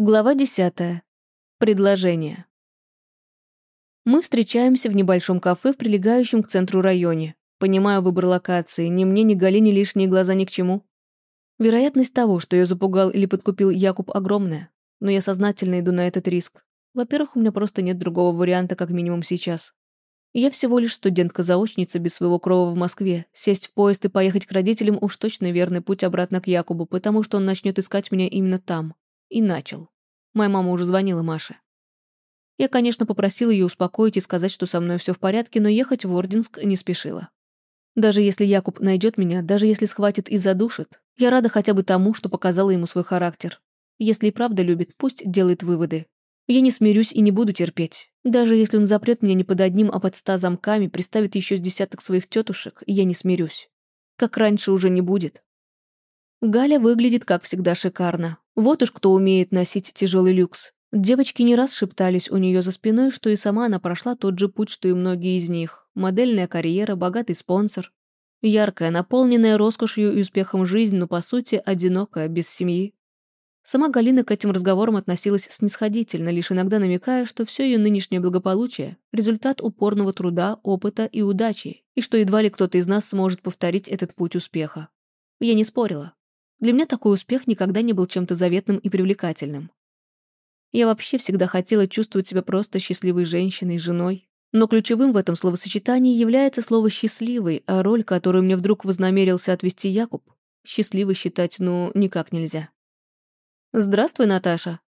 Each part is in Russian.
Глава десятая. Предложение. Мы встречаемся в небольшом кафе в прилегающем к центру районе. Понимаю выбор локации, ни мне, ни Галине лишние глаза ни к чему. Вероятность того, что ее запугал или подкупил Якуб, огромная. Но я сознательно иду на этот риск. Во-первых, у меня просто нет другого варианта, как минимум сейчас. Я всего лишь студентка-заочница без своего крова в Москве. Сесть в поезд и поехать к родителям уж точно верный путь обратно к Якубу, потому что он начнет искать меня именно там. И начал. Моя мама уже звонила Маше. Я, конечно, попросила ее успокоить и сказать, что со мной все в порядке, но ехать в Орденск не спешила. Даже если Якуб найдет меня, даже если схватит и задушит, я рада хотя бы тому, что показала ему свой характер. Если и правда любит, пусть делает выводы. Я не смирюсь и не буду терпеть. Даже если он запрет меня не под одним, а под ста замками, приставит еще с десяток своих тетушек, я не смирюсь. Как раньше уже не будет. Галя выглядит, как всегда, шикарно. Вот уж кто умеет носить тяжелый люкс. Девочки не раз шептались у нее за спиной, что и сама она прошла тот же путь, что и многие из них. Модельная карьера, богатый спонсор. Яркая, наполненная роскошью и успехом жизнь, но, по сути, одинокая, без семьи. Сама Галина к этим разговорам относилась снисходительно, лишь иногда намекая, что все ее нынешнее благополучие – результат упорного труда, опыта и удачи, и что едва ли кто-то из нас сможет повторить этот путь успеха. Я не спорила. Для меня такой успех никогда не был чем-то заветным и привлекательным. Я вообще всегда хотела чувствовать себя просто счастливой женщиной, женой. Но ключевым в этом словосочетании является слово «счастливый», а роль, которую мне вдруг вознамерился отвести Якуб, счастливой считать, ну, никак нельзя. «Здравствуй, Наташа!»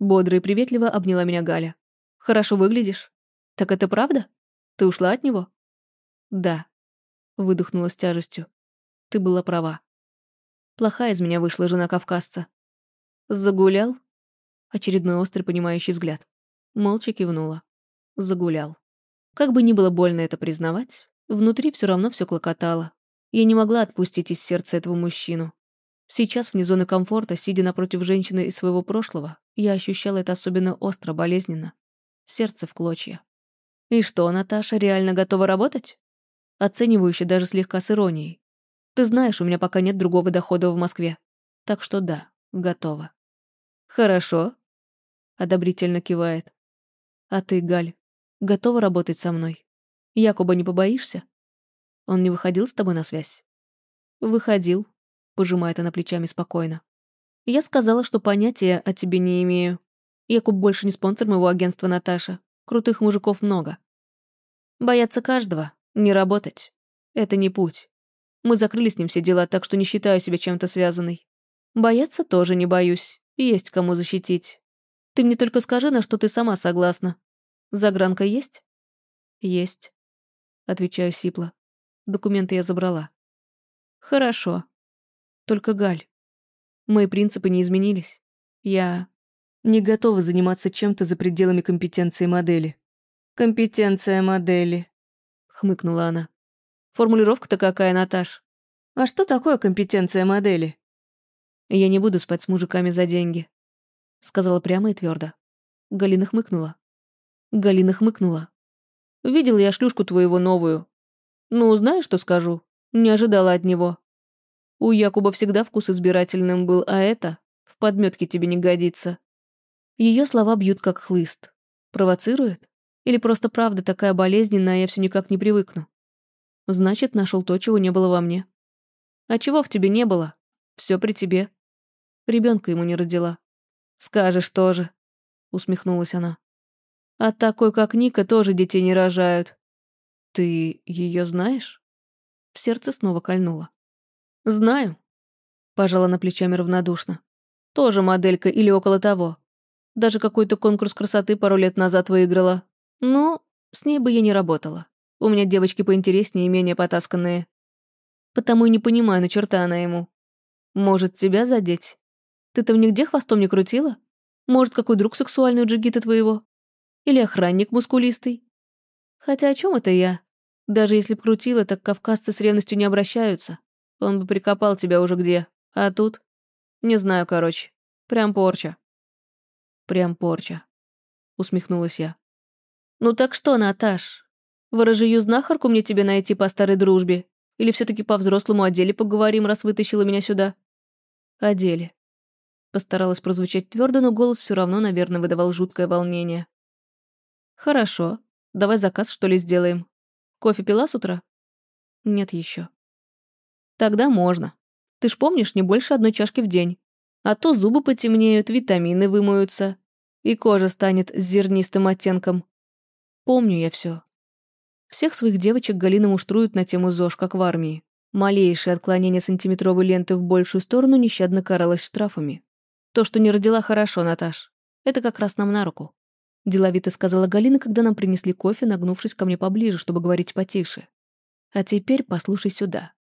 Бодро и приветливо обняла меня Галя. «Хорошо выглядишь. Так это правда? Ты ушла от него?» «Да», — выдохнула с тяжестью. «Ты была права. Плохая из меня вышла жена кавказца. Загулял? Очередной острый понимающий взгляд. Молча кивнула. Загулял. Как бы ни было больно это признавать, внутри все равно все клокотало. Я не могла отпустить из сердца этого мужчину. Сейчас, вне зоны комфорта, сидя напротив женщины из своего прошлого, я ощущала это особенно остро, болезненно. Сердце в клочья. «И что, Наташа реально готова работать?» Оценивающе даже слегка с иронией. Ты знаешь, у меня пока нет другого дохода в Москве. Так что да, готова. Хорошо. Одобрительно кивает. А ты, Галь, готова работать со мной? Якуба не побоишься? Он не выходил с тобой на связь? Выходил, пожимает она плечами спокойно. Я сказала, что понятия о тебе не имею. Якуб больше не спонсор моего агентства Наташа. Крутых мужиков много. Бояться каждого, не работать. Это не путь. Мы закрыли с ним все дела, так что не считаю себя чем-то связанной. Бояться тоже не боюсь. Есть кому защитить. Ты мне только скажи, на что ты сама согласна. Загранка есть? Есть. Отвечаю сипло. Документы я забрала. Хорошо. Только, Галь, мои принципы не изменились. Я не готова заниматься чем-то за пределами компетенции модели. Компетенция модели, хмыкнула она. Формулировка-то какая, Наташ? А что такое компетенция модели? Я не буду спать с мужиками за деньги. Сказала прямо и твердо. Галина хмыкнула. Галина хмыкнула. Видел я шлюшку твоего новую. Ну, знаешь, что скажу? Не ожидала от него. У Якуба всегда вкус избирательным был, а это в подметке тебе не годится. Ее слова бьют как хлыст. Провоцирует? Или просто правда такая болезненная, а я все никак не привыкну? Значит, нашел то, чего не было во мне. А чего в тебе не было? Все при тебе. Ребенка ему не родила. Скажешь тоже, усмехнулась она. А такой, как Ника, тоже детей не рожают. Ты ее знаешь? В сердце снова кольнуло. Знаю. Пожала на плечами равнодушно. Тоже моделька или около того. Даже какой-то конкурс красоты пару лет назад выиграла. Но с ней бы я не работала. У меня девочки поинтереснее и менее потасканные. Потому и не понимаю, на черта она ему. Может, тебя задеть? Ты там нигде хвостом не крутила? Может, какой друг сексуальный у джигита твоего? Или охранник мускулистый? Хотя о чем это я? Даже если б крутила, так кавказцы с ревностью не обращаются. Он бы прикопал тебя уже где. А тут? Не знаю, короче. Прям порча. Прям порча. Усмехнулась я. Ну так что, Наташ, Ворожию знахарку мне тебе найти по старой дружбе? Или все таки по-взрослому о деле поговорим, раз вытащила меня сюда?» «О деле». Постаралась прозвучать твердо, но голос все равно, наверное, выдавал жуткое волнение. «Хорошо. Давай заказ, что ли, сделаем. Кофе пила с утра?» «Нет еще». «Тогда можно. Ты ж помнишь, не больше одной чашки в день. А то зубы потемнеют, витамины вымоются, и кожа станет с зернистым оттенком. Помню я все. Всех своих девочек Галина муштрует на тему ЗОЖ, как в армии. Малейшее отклонение сантиметровой ленты в большую сторону нещадно каралось штрафами. То, что не родила хорошо, Наташ. Это как раз нам на руку. Деловито сказала Галина, когда нам принесли кофе, нагнувшись ко мне поближе, чтобы говорить потише. А теперь послушай сюда.